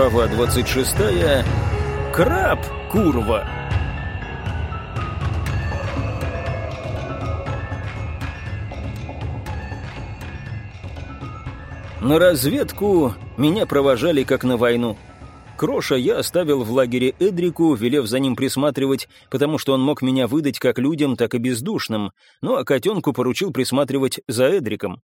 Глава 26. Краб, курва. На разведку меня провожали как на войну. Кроша я оставил в лагере Эдрику, велев за ним присматривать, потому что он мог меня выдать как людям, так и бездушным, ну а котенку поручил присматривать за Эдриком.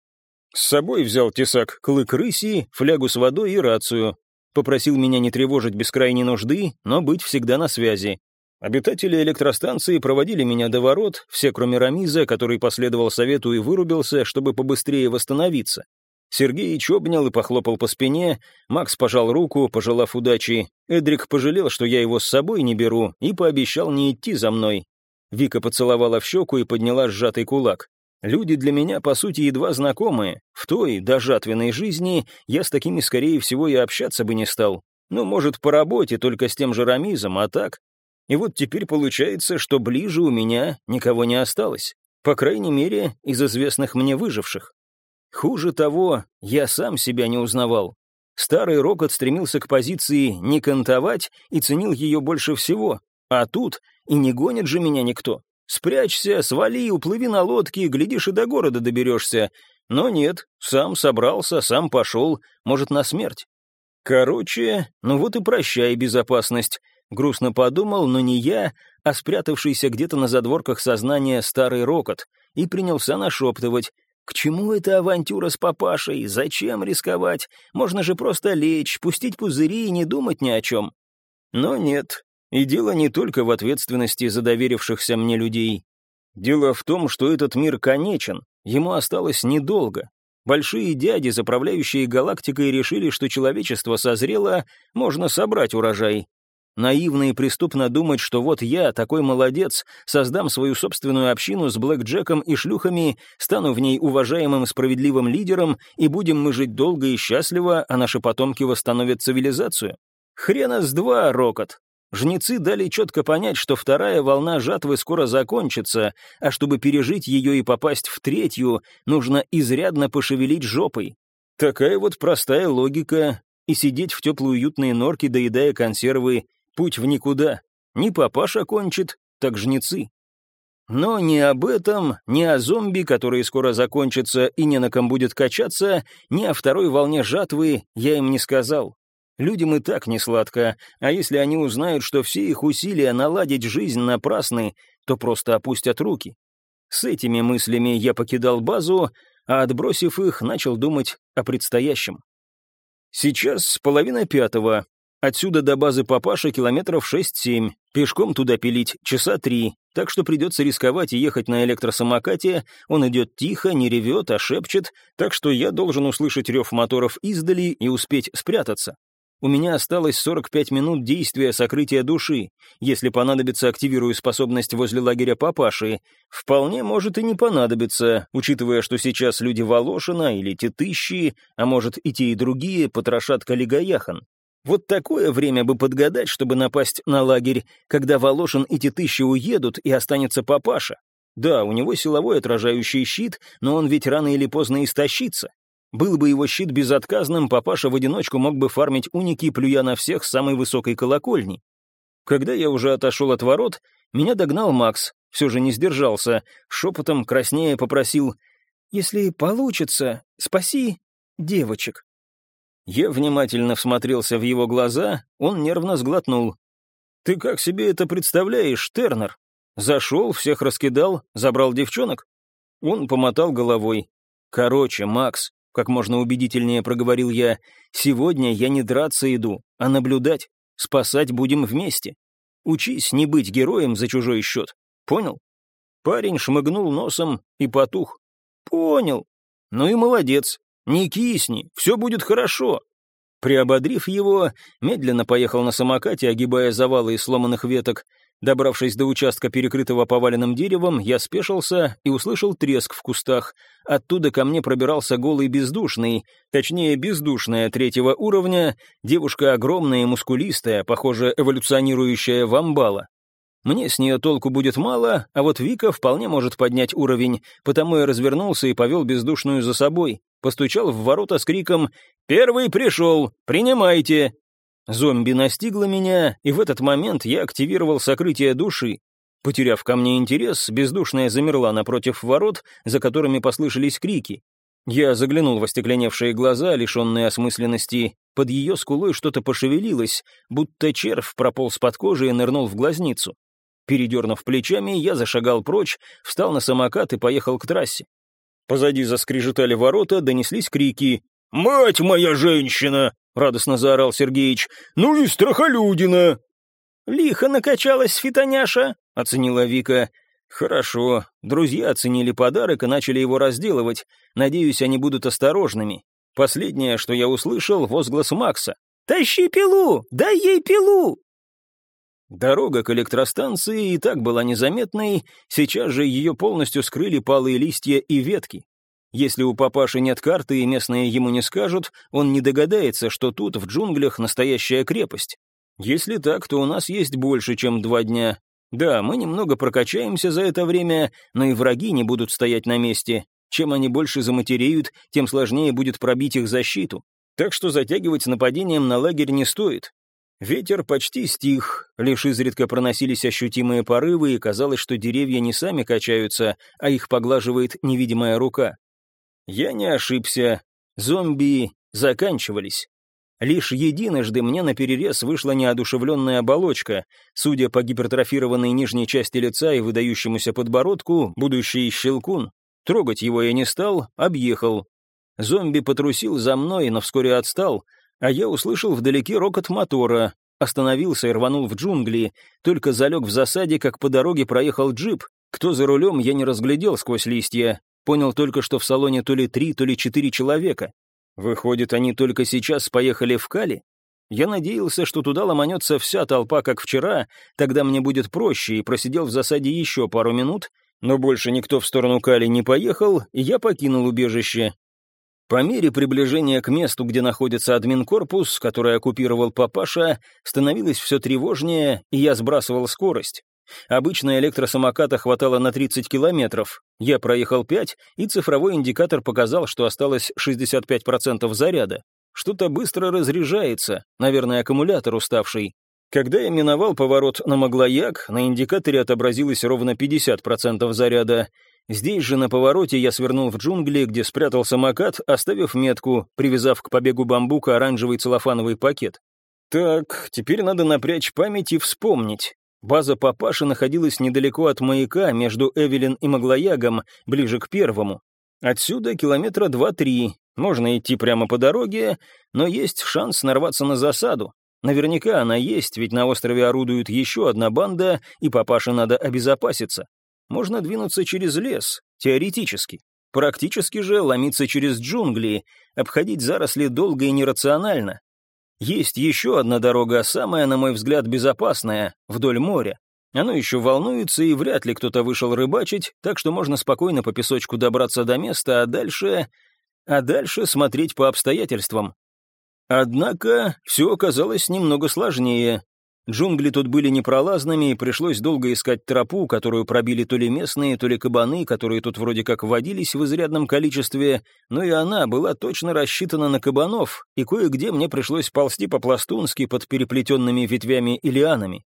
С собой взял тесак клык рыси, флягу с водой и рацию. Попросил меня не тревожить без крайней нужды, но быть всегда на связи. Обитатели электростанции проводили меня до ворот, все кроме Рамиза, который последовал совету и вырубился, чтобы побыстрее восстановиться. Сергеич обнял и похлопал по спине, Макс пожал руку, пожелав удачи. Эдрик пожалел, что я его с собой не беру, и пообещал не идти за мной. Вика поцеловала в щеку и подняла сжатый кулак. Люди для меня, по сути, едва знакомые. В той, дожатвенной жизни, я с такими, скорее всего, и общаться бы не стал. Ну, может, по работе, только с тем же Рамизом, а так? И вот теперь получается, что ближе у меня никого не осталось. По крайней мере, из известных мне выживших. Хуже того, я сам себя не узнавал. Старый Рокот стремился к позиции не кантовать и ценил ее больше всего. А тут и не гонит же меня никто. Спрячься, свали, уплыви на лодке, глядишь, и до города доберешься. Но нет, сам собрался, сам пошел, может, на смерть. Короче, ну вот и прощай безопасность. Грустно подумал, но не я, а спрятавшийся где-то на задворках сознания старый рокот, и принялся нашептывать. К чему эта авантюра с папашей? Зачем рисковать? Можно же просто лечь, пустить пузыри и не думать ни о чем. Но нет, и дело не только в ответственности за доверившихся мне людей. Дело в том, что этот мир конечен, ему осталось недолго. Большие дяди, заправляющие галактикой, решили, что человечество созрело, можно собрать урожай. Наивно и преступно думать, что вот я, такой молодец, создам свою собственную общину с блэкджеком и шлюхами, стану в ней уважаемым справедливым лидером, и будем мы жить долго и счастливо, а наши потомки восстановят цивилизацию. Хрена с два, Рокот. Жнецы дали четко понять, что вторая волна жатвы скоро закончится, а чтобы пережить ее и попасть в третью, нужно изрядно пошевелить жопой. Такая вот простая логика, и сидеть в теплой уютной норке, доедая консервы, путь в никуда. Ни папаша кончит, так жнецы. Но ни об этом, ни о зомби, которые скоро закончатся и не на ком будет качаться, ни о второй волне жатвы я им не сказал. Людям и так не сладко, а если они узнают, что все их усилия наладить жизнь напрасны, то просто опустят руки. С этими мыслями я покидал базу, а отбросив их, начал думать о предстоящем. Сейчас половина пятого. Отсюда до базы папаша километров 6-7. Пешком туда пилить часа три, так что придется рисковать и ехать на электросамокате. Он идет тихо, не ревет, а шепчет, так что я должен услышать рев моторов издали и успеть спрятаться. У меня осталось 45 минут действия сокрытия души. Если понадобится, активирую способность возле лагеря папаши. Вполне может и не понадобиться, учитывая, что сейчас люди Волошина или Тетыщи, а может и те и другие, потрошат Калигаяхан. Вот такое время бы подгадать, чтобы напасть на лагерь, когда Волошин и Тетыщи уедут и останется папаша. Да, у него силовой отражающий щит, но он ведь рано или поздно истощится. Был бы его щит безотказным, папаша в одиночку мог бы фармить уники, плюя на всех с самой высокой колокольни. Когда я уже отошел от ворот, меня догнал Макс, все же не сдержался, шепотом краснее попросил «Если получится, спаси девочек». Я внимательно всмотрелся в его глаза, он нервно сглотнул. «Ты как себе это представляешь, Тернер? Зашел, всех раскидал, забрал девчонок?» Он помотал головой. «Короче, Макс, как можно убедительнее проговорил я, сегодня я не драться иду, а наблюдать. Спасать будем вместе. Учись не быть героем за чужой счет. Понял? Парень шмыгнул носом и потух. Понял. Ну и молодец. Не кисни, все будет хорошо. Приободрив его, медленно поехал на самокате, огибая завалы из сломанных веток. Добравшись до участка, перекрытого поваленным деревом, я спешился и услышал треск в кустах. Оттуда ко мне пробирался голый бездушный, точнее, бездушная третьего уровня, девушка огромная и мускулистая, похоже, эволюционирующая вамбала. Мне с нее толку будет мало, а вот Вика вполне может поднять уровень, потому я развернулся и повел бездушную за собой. Постучал в ворота с криком «Первый пришел! Принимайте!» Зомби настигло меня, и в этот момент я активировал сокрытие души. Потеряв ко мне интерес, бездушная замерла напротив ворот, за которыми послышались крики. Я заглянул в остекленевшие глаза, лишенные осмысленности. Под ее скулой что-то пошевелилось, будто червь прополз под кожей и нырнул в глазницу. Передернув плечами, я зашагал прочь, встал на самокат и поехал к трассе. Позади заскрежетали ворота, донеслись крики. «Мать моя женщина!» — радостно заорал Сергеич. «Ну и страхолюдина!» «Лихо накачалась фитоняша», — оценила Вика. «Хорошо. Друзья оценили подарок и начали его разделывать. Надеюсь, они будут осторожными. Последнее, что я услышал, возглас Макса. «Тащи пилу! Дай ей пилу!» Дорога к электростанции и так была незаметной, сейчас же ее полностью скрыли палые листья и ветки. Если у папаши нет карты и местные ему не скажут, он не догадается, что тут, в джунглях, настоящая крепость. Если так, то у нас есть больше, чем два дня. Да, мы немного прокачаемся за это время, но и враги не будут стоять на месте. Чем они больше заматереют, тем сложнее будет пробить их защиту. Так что затягивать нападением на лагерь не стоит. Ветер почти стих, лишь изредка проносились ощутимые порывы, и казалось, что деревья не сами качаются, а их поглаживает невидимая рука. Я не ошибся. Зомби заканчивались. Лишь единожды мне на перерез вышла неодушевленная оболочка. Судя по гипертрофированной нижней части лица и выдающемуся подбородку, будущий щелкун. Трогать его я не стал, объехал. Зомби потрусил за мной, но вскоре отстал — а я услышал вдалеке рокот мотора, остановился и рванул в джунгли, только залег в засаде, как по дороге проехал джип. Кто за рулем, я не разглядел сквозь листья. Понял только, что в салоне то ли три, то ли четыре человека. Выходит, они только сейчас поехали в Кали? Я надеялся, что туда ломанется вся толпа, как вчера, тогда мне будет проще, и просидел в засаде еще пару минут, но больше никто в сторону Кали не поехал, и я покинул убежище. По мере приближения к месту, где находится админкорпус, который оккупировал папаша, становилось все тревожнее, и я сбрасывал скорость. Обычно электросамоката хватало на 30 километров. Я проехал 5, и цифровой индикатор показал, что осталось 65% заряда. Что-то быстро разряжается, наверное, аккумулятор уставший. Когда я миновал поворот на Маглояк, на индикаторе отобразилось ровно 50% заряда. Здесь же на повороте я свернул в джунгли, где спрятал самокат, оставив метку, привязав к побегу бамбука оранжевый целлофановый пакет. Так, теперь надо напрячь память и вспомнить. База папаши находилась недалеко от маяка, между Эвелин и Маглоягом, ближе к первому. Отсюда километра два-три. Можно идти прямо по дороге, но есть шанс нарваться на засаду. Наверняка она есть, ведь на острове орудует еще одна банда, и папаше надо обезопаситься. Можно двинуться через лес, теоретически. Практически же ломиться через джунгли, обходить заросли долго и нерационально. Есть еще одна дорога, самая, на мой взгляд, безопасная, вдоль моря. Оно еще волнуется, и вряд ли кто-то вышел рыбачить, так что можно спокойно по песочку добраться до места, а дальше... А дальше смотреть по обстоятельствам. Однако все оказалось немного сложнее. Джунгли тут были непролазными, и пришлось долго искать тропу, которую пробили то ли местные, то ли кабаны, которые тут вроде как водились в изрядном количестве, но и она была точно рассчитана на кабанов, и кое-где мне пришлось ползти по-пластунски под переплетенными ветвями и лианами.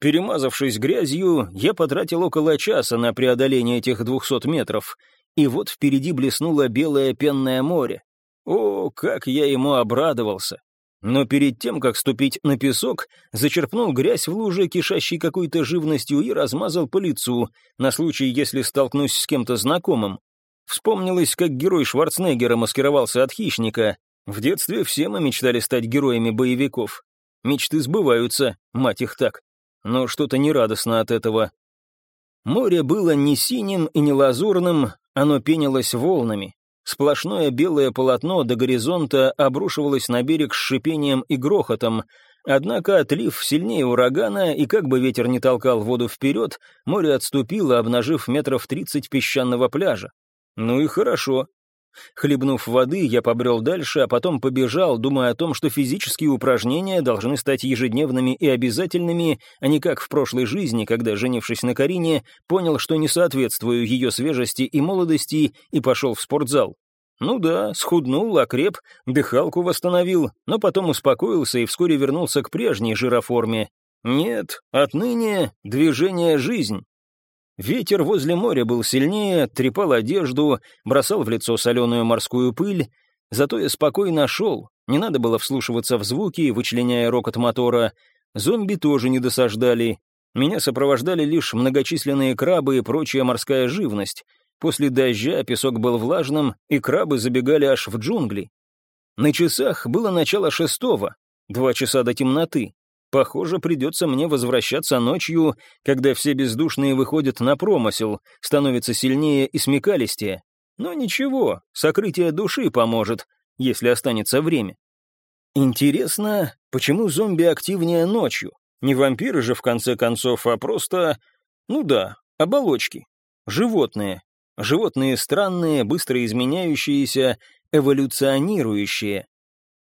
Перемазавшись грязью, я потратил около часа на преодоление этих двухсот метров, и вот впереди блеснуло белое пенное море. О, как я ему обрадовался! Но перед тем, как ступить на песок, зачерпнул грязь в луже, кишащей какой-то живностью, и размазал по лицу, на случай, если столкнусь с кем-то знакомым. Вспомнилось, как герой Шварценеггера маскировался от хищника. В детстве все мы мечтали стать героями боевиков. Мечты сбываются, мать их так. Но что-то нерадостно от этого. Море было не синим и не лазурным, оно пенилось волнами. Сплошное белое полотно до горизонта обрушивалось на берег с шипением и грохотом, однако отлив сильнее урагана, и как бы ветер не толкал воду вперед, море отступило, обнажив метров тридцать песчаного пляжа. Ну и хорошо. Хлебнув воды, я побрел дальше, а потом побежал, думая о том, что физические упражнения должны стать ежедневными и обязательными, а не как в прошлой жизни, когда, женившись на Карине, понял, что не соответствую ее свежести и молодости, и пошел в спортзал. Ну да, схуднул, окреп, дыхалку восстановил, но потом успокоился и вскоре вернулся к прежней жироформе. Нет, отныне движение — жизнь. Ветер возле моря был сильнее, трепал одежду, бросал в лицо соленую морскую пыль. Зато я спокойно шел, не надо было вслушиваться в звуки, вычленяя рокот мотора. Зомби тоже не досаждали. Меня сопровождали лишь многочисленные крабы и прочая морская живность. После дождя песок был влажным, и крабы забегали аж в джунгли. На часах было начало шестого, два часа до темноты. Похоже, придется мне возвращаться ночью, когда все бездушные выходят на промысел, становятся сильнее и смекалистее. Но ничего, сокрытие души поможет, если останется время. Интересно, почему зомби активнее ночью? Не вампиры же, в конце концов, а просто... Ну да, оболочки. Животные. Животные странные, быстро изменяющиеся, эволюционирующие.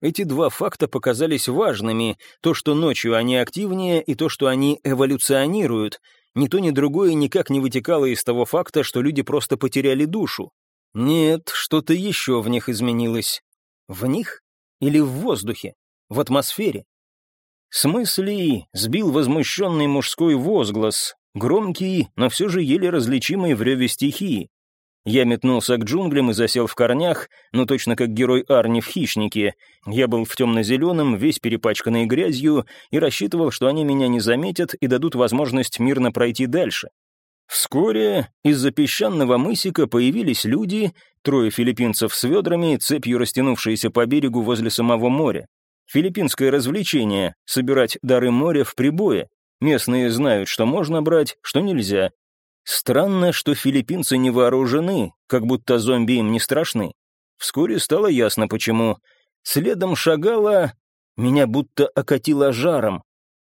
Эти два факта показались важными, то, что ночью они активнее, и то, что они эволюционируют. Ни то, ни другое никак не вытекало из того факта, что люди просто потеряли душу. Нет, что-то еще в них изменилось. В них? Или в воздухе? В атмосфере? С мыслей сбил возмущенный мужской возглас, громкий, но все же еле различимый в реве стихии. Я метнулся к джунглям и засел в корнях, но точно как герой Арни в «Хищнике». Я был в темно-зеленом, весь перепачканный грязью, и рассчитывал, что они меня не заметят и дадут возможность мирно пройти дальше. Вскоре из-за песчаного мысика появились люди, трое филиппинцев с ведрами, цепью растянувшиеся по берегу возле самого моря. Филиппинское развлечение — собирать дары моря в прибое. Местные знают, что можно брать, что нельзя, Странно, что филиппинцы не вооружены, как будто зомби им не страшны. Вскоре стало ясно, почему. Следом шагала... Меня будто окатило жаром.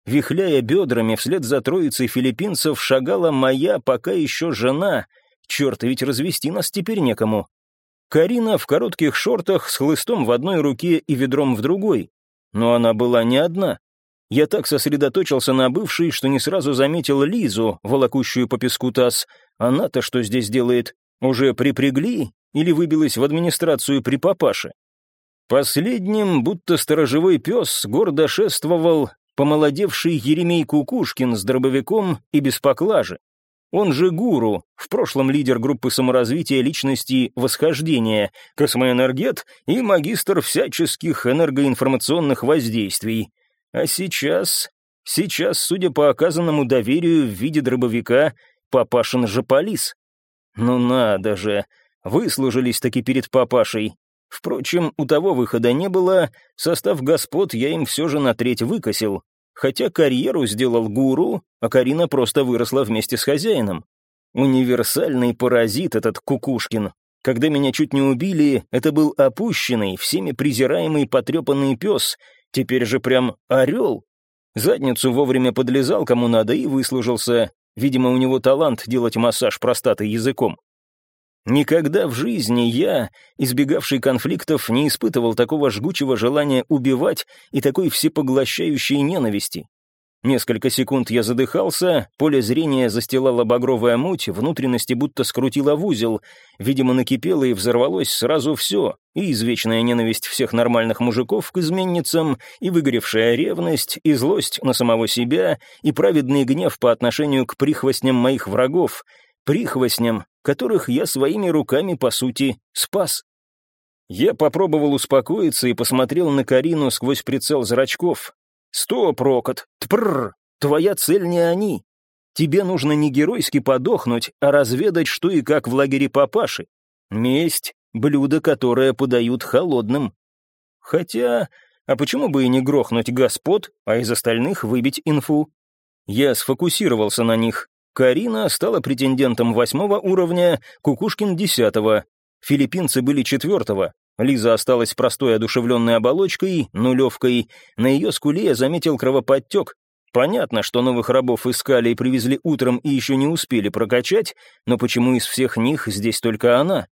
Вихляя бедрами, вслед за троицей филиппинцев шагала моя пока еще жена. Черт, ведь развести нас теперь некому. Карина в коротких шортах с хлыстом в одной руке и ведром в другой. Но она была не одна. Я так сосредоточился на бывшей, что не сразу заметил Лизу, волокущую по песку таз. Она-то что здесь делает? Уже припрягли или выбилась в администрацию при папаше? Последним, будто сторожевой пес, гордо шествовал помолодевший Еремей Кукушкин с дробовиком и без поклажи. Он же гуру, в прошлом лидер группы саморазвития личности «Восхождение», космоэнергет и магистр всяческих энергоинформационных воздействий. А сейчас... Сейчас, судя по оказанному доверию в виде дробовика, папашин же полис. Ну надо же, выслужились таки перед папашей. Впрочем, у того выхода не было, состав господ я им все же на треть выкосил. Хотя карьеру сделал гуру, а Карина просто выросла вместе с хозяином. Универсальный паразит этот Кукушкин. Когда меня чуть не убили, это был опущенный, всеми презираемый потрепанный пес, Теперь же прям орел. Задницу вовремя подлезал кому надо и выслужился. Видимо, у него талант делать массаж простаты языком. Никогда в жизни я, избегавший конфликтов, не испытывал такого жгучего желания убивать и такой всепоглощающей ненависти. Несколько секунд я задыхался, поле зрения застилала багровая муть, внутренности будто скрутила в узел. Видимо, накипело и взорвалось сразу все. И извечная ненависть всех нормальных мужиков к изменницам, и выгоревшая ревность, и злость на самого себя, и праведный гнев по отношению к прихвостням моих врагов. Прихвостням, которых я своими руками, по сути, спас. Я попробовал успокоиться и посмотрел на Карину сквозь прицел зрачков. «Стоп, Рокот! Тпррр! Твоя цель не они. Тебе нужно не геройски подохнуть, а разведать, что и как в лагере папаши. Месть — блюдо, которое подают холодным. Хотя, а почему бы и не грохнуть господ, а из остальных выбить инфу? Я сфокусировался на них. Карина стала претендентом восьмого уровня, Кукушкин — десятого. Филиппинцы были четвертого, Лиза осталась простой одушевленной оболочкой, нулевкой. На ее скуле я заметил кровоподтек. Понятно, что новых рабов искали и привезли утром и еще не успели прокачать, но почему из всех них здесь только она?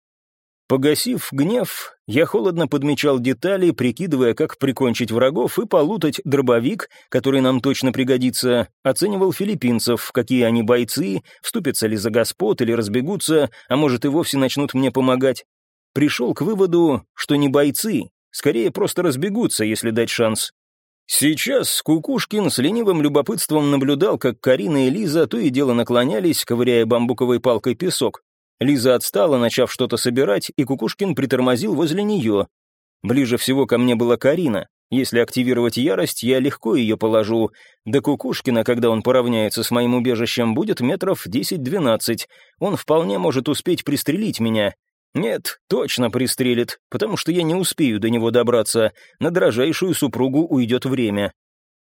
Погасив гнев, я холодно подмечал детали, прикидывая, как прикончить врагов и полутать дробовик, который нам точно пригодится, оценивал филиппинцев, какие они бойцы, вступятся ли за господ или разбегутся, а может и вовсе начнут мне помогать. Пришел к выводу, что не бойцы, скорее просто разбегутся, если дать шанс. Сейчас Кукушкин с ленивым любопытством наблюдал, как Карина и Лиза то и дело наклонялись, ковыряя бамбуковой палкой песок. Лиза отстала, начав что-то собирать, и Кукушкин притормозил возле нее. Ближе всего ко мне была Карина. Если активировать ярость, я легко ее положу. До Кукушкина, когда он поравняется с моим убежищем, будет метров 10-12. Он вполне может успеть пристрелить меня. Нет, точно пристрелит, потому что я не успею до него добраться. На дрожайшую супругу уйдет время.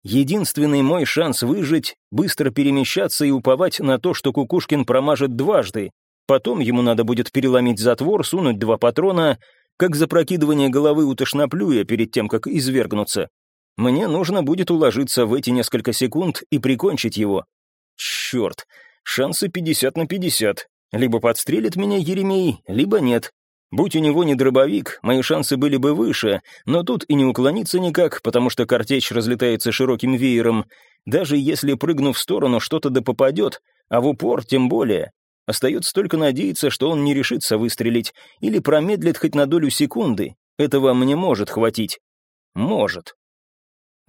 Единственный мой шанс выжить — быстро перемещаться и уповать на то, что Кукушкин промажет дважды. Потом ему надо будет переломить затвор, сунуть два патрона, как запрокидывание головы у тошноплюя перед тем, как извергнуться. Мне нужно будет уложиться в эти несколько секунд и прикончить его. Черт, шансы 50 на 50. Либо подстрелит меня Еремей, либо нет. Будь у него не дробовик, мои шансы были бы выше, но тут и не уклониться никак, потому что картечь разлетается широким веером. Даже если, прыгнув в сторону, что-то да попадет, а в упор тем более. Остается только надеяться, что он не решится выстрелить или промедлит хоть на долю секунды. Этого мне может хватить. Может.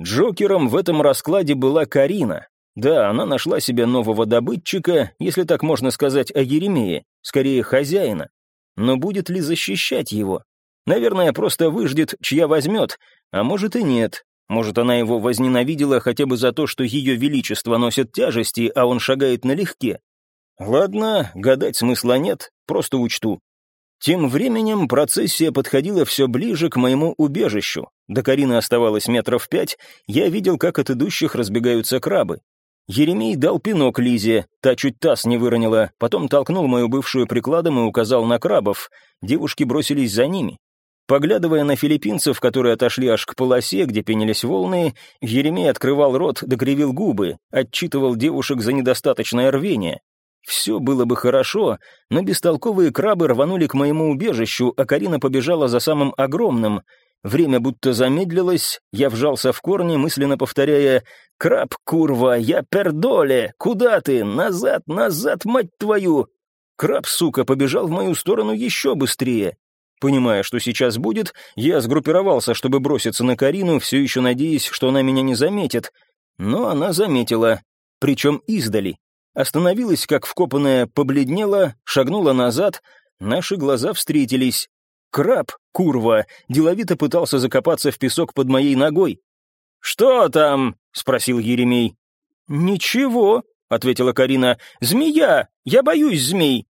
Джокером в этом раскладе была Карина. Да, она нашла себе нового добытчика, если так можно сказать о Еремее, скорее хозяина. Но будет ли защищать его? Наверное, просто выждет, чья возьмет, а может и нет. Может, она его возненавидела хотя бы за то, что ее величество носит тяжести, а он шагает налегке. Ладно, гадать смысла нет, просто учту. Тем временем процессия подходила все ближе к моему убежищу. До Карины оставалось метров пять, я видел, как от идущих разбегаются крабы. Еремей дал пинок Лизе, та чуть таз не выронила, потом толкнул мою бывшую прикладом и указал на крабов. Девушки бросились за ними. Поглядывая на филиппинцев, которые отошли аж к полосе, где пенились волны, Еремей открывал рот, докривил губы, отчитывал девушек за недостаточное рвение. Все было бы хорошо, но бестолковые крабы рванули к моему убежищу, а Карина побежала за самым огромным — Время будто замедлилось, я вжался в корни, мысленно повторяя «Краб, курва, я пердоле! Куда ты? Назад, назад, мать твою!» Краб, сука, побежал в мою сторону еще быстрее. Понимая, что сейчас будет, я сгруппировался, чтобы броситься на Карину, все еще надеясь, что она меня не заметит. Но она заметила, причем издали. Остановилась, как вкопанная, побледнела, шагнула назад, наши глаза встретились. Краб, курва, деловито пытался закопаться в песок под моей ногой. «Что там?» — спросил Еремей. «Ничего», — ответила Карина. «Змея! Я боюсь змей!»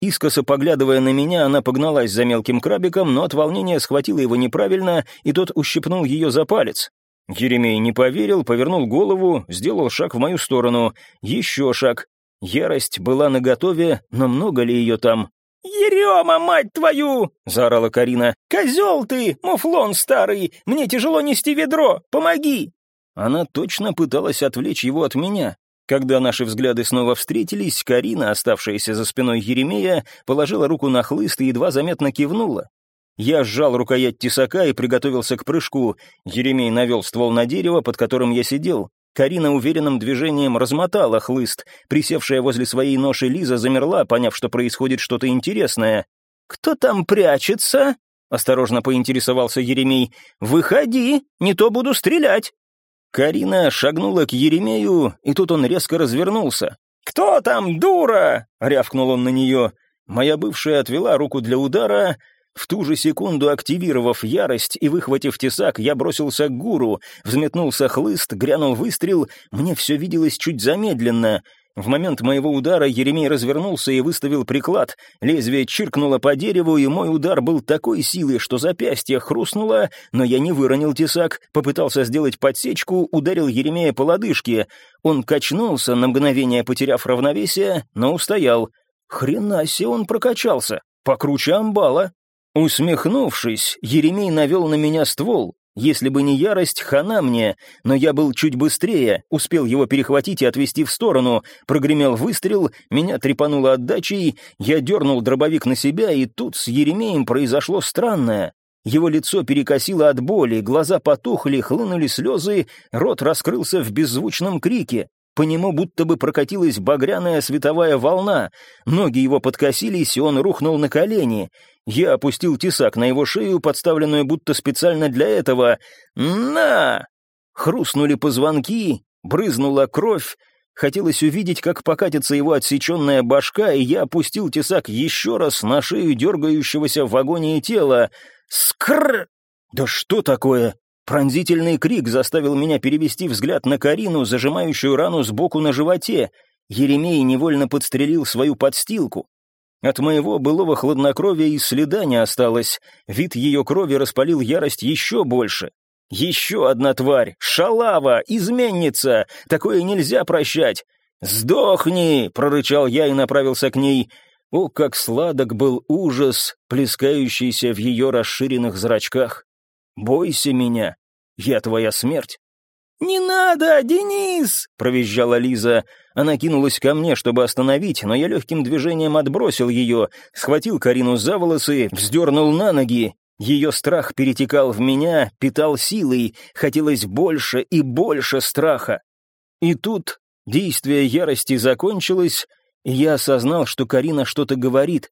Искоса поглядывая на меня, она погналась за мелким крабиком, но от волнения схватила его неправильно, и тот ущипнул ее за палец. Еремей не поверил, повернул голову, сделал шаг в мою сторону. Еще шаг. Ярость была наготове, но много ли ее там? «Ерема, мать твою!» — заорала Карина. «Козел ты, муфлон старый! Мне тяжело нести ведро! Помоги!» Она точно пыталась отвлечь его от меня. Когда наши взгляды снова встретились, Карина, оставшаяся за спиной Еремея, положила руку на хлыст и едва заметно кивнула. Я сжал рукоять тесака и приготовился к прыжку. Еремей навел ствол на дерево, под которым я сидел. Карина уверенным движением размотала хлыст. Присевшая возле своей ноши Лиза замерла, поняв, что происходит что-то интересное. «Кто там прячется?» — осторожно поинтересовался Еремей. «Выходи, не то буду стрелять». Карина шагнула к Еремею, и тут он резко развернулся. «Кто там, дура?» — рявкнул он на нее. Моя бывшая отвела руку для удара, в ту же секунду, активировав ярость и выхватив тесак, я бросился к гуру, взметнулся хлыст, грянул выстрел, мне все виделось чуть замедленно. В момент моего удара Еремей развернулся и выставил приклад. Лезвие чиркнуло по дереву, и мой удар был такой силы, что запястье хрустнуло, но я не выронил тесак, попытался сделать подсечку, ударил Еремея по лодыжке. Он качнулся, на мгновение потеряв равновесие, но устоял. Хрена себе он прокачался, покруче амбала. Усмехнувшись, Еремей навел на меня ствол. Если бы не ярость, хана мне, но я был чуть быстрее, успел его перехватить и отвести в сторону. Прогремел выстрел, меня трепануло отдачей, я дернул дробовик на себя, и тут с Еремеем произошло странное. Его лицо перекосило от боли, глаза потухли, хлынули слезы, рот раскрылся в беззвучном крике. По нему будто бы прокатилась багряная световая волна. Ноги его подкосились, и он рухнул на колени. Я опустил тесак на его шею, подставленную будто специально для этого. «На!» Хрустнули позвонки, брызнула кровь. Хотелось увидеть, как покатится его отсеченная башка, и я опустил тесак еще раз на шею дергающегося в вагоне тела. «Скр!» «Да что такое?» Пронзительный крик заставил меня перевести взгляд на Карину, зажимающую рану сбоку на животе. Еремей невольно подстрелил свою подстилку. От моего былого хладнокровия и следа не осталось. Вид ее крови распалил ярость еще больше. Еще одна тварь! Шалава! Изменница! Такое нельзя прощать! «Сдохни!» — прорычал я и направился к ней. О, как сладок был ужас, плескающийся в ее расширенных зрачках. «Бойся меня! Я твоя смерть!» «Не надо, Денис!» — провизжала Лиза. Она кинулась ко мне, чтобы остановить, но я легким движением отбросил ее, схватил Карину за волосы, вздернул на ноги. Ее страх перетекал в меня, питал силой, хотелось больше и больше страха. И тут действие ярости закончилось, и я осознал, что Карина что-то говорит.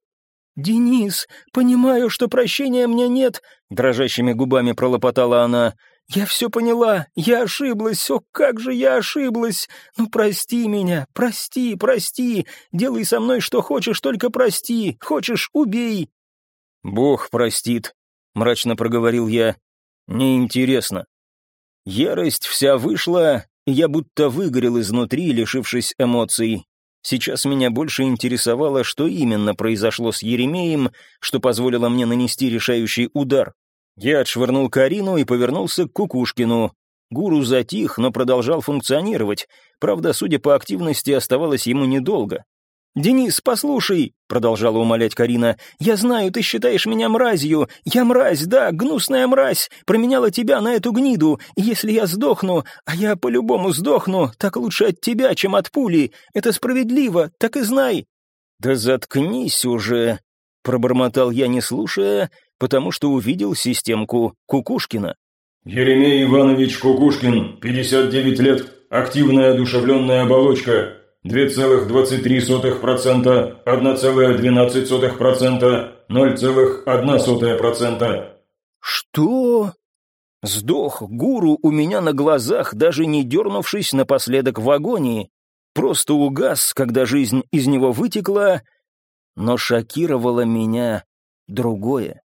«Денис, понимаю, что прощения мне нет», — дрожащими губами пролопотала она. «Я все поняла, я ошиблась, о, как же я ошиблась! Ну, прости меня, прости, прости, делай со мной что хочешь, только прости, хочешь — убей!» «Бог простит», — мрачно проговорил я. «Неинтересно». Ярость вся вышла, я будто выгорел изнутри, лишившись эмоций. Сейчас меня больше интересовало, что именно произошло с Еремеем, что позволило мне нанести решающий удар. Я отшвырнул Карину и повернулся к Кукушкину. Гуру затих, но продолжал функционировать. Правда, судя по активности, оставалось ему недолго. «Денис, послушай», — продолжала умолять Карина, — «я знаю, ты считаешь меня мразью. Я мразь, да, гнусная мразь, променяла тебя на эту гниду. И если я сдохну, а я по-любому сдохну, так лучше от тебя, чем от пули. Это справедливо, так и знай». «Да заткнись уже», — пробормотал я, не слушая, потому что увидел системку Кукушкина. «Еремей Иванович Кукушкин, 59 лет, активная одушевленная оболочка, 2,23%, 1,12%, 0,1%. «Что?» Сдох гуру у меня на глазах, даже не дернувшись напоследок в агонии. Просто угас, когда жизнь из него вытекла, но шокировало меня другое.